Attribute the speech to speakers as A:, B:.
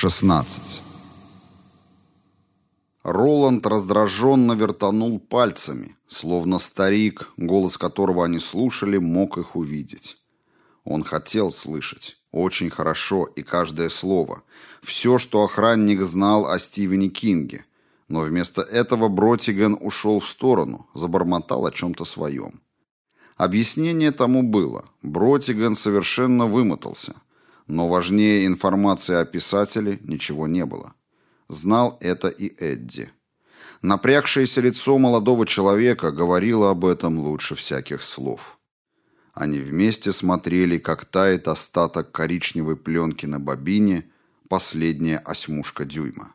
A: 16. Роланд раздраженно вертанул пальцами, словно старик, голос которого они слушали, мог их увидеть. Он хотел слышать, очень хорошо и каждое слово, все, что охранник знал о Стивене Кинге, но вместо этого Бротиген ушел в сторону, забормотал о чем-то своем. Объяснение тому было. Бротиген совершенно вымотался – но важнее информации о писателе ничего не было. Знал это и Эдди. Напрягшееся лицо молодого человека говорило об этом лучше всяких слов. Они вместе смотрели, как тает остаток коричневой пленки на бобине, последняя осьмушка дюйма.